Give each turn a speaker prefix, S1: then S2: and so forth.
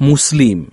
S1: مسلم.